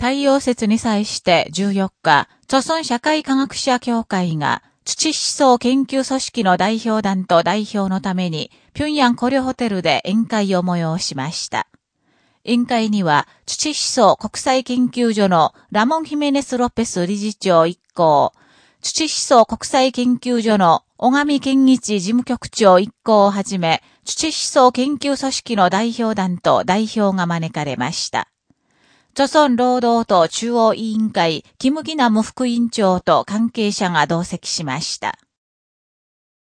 太陽節に際して14日、著村社会科学者協会が、土思想研究組織の代表団と代表のために、平壌コリホテルで宴会を催しました。宴会には、土思想国際研究所のラモン・ヒメネス・ロペス理事長一行、土思想国際研究所の小上健一事務局長一行をはじめ、土思想研究組織の代表団と代表が招かれました。朝鮮労働党中央委員会、キムギナム副委員長と関係者が同席しました。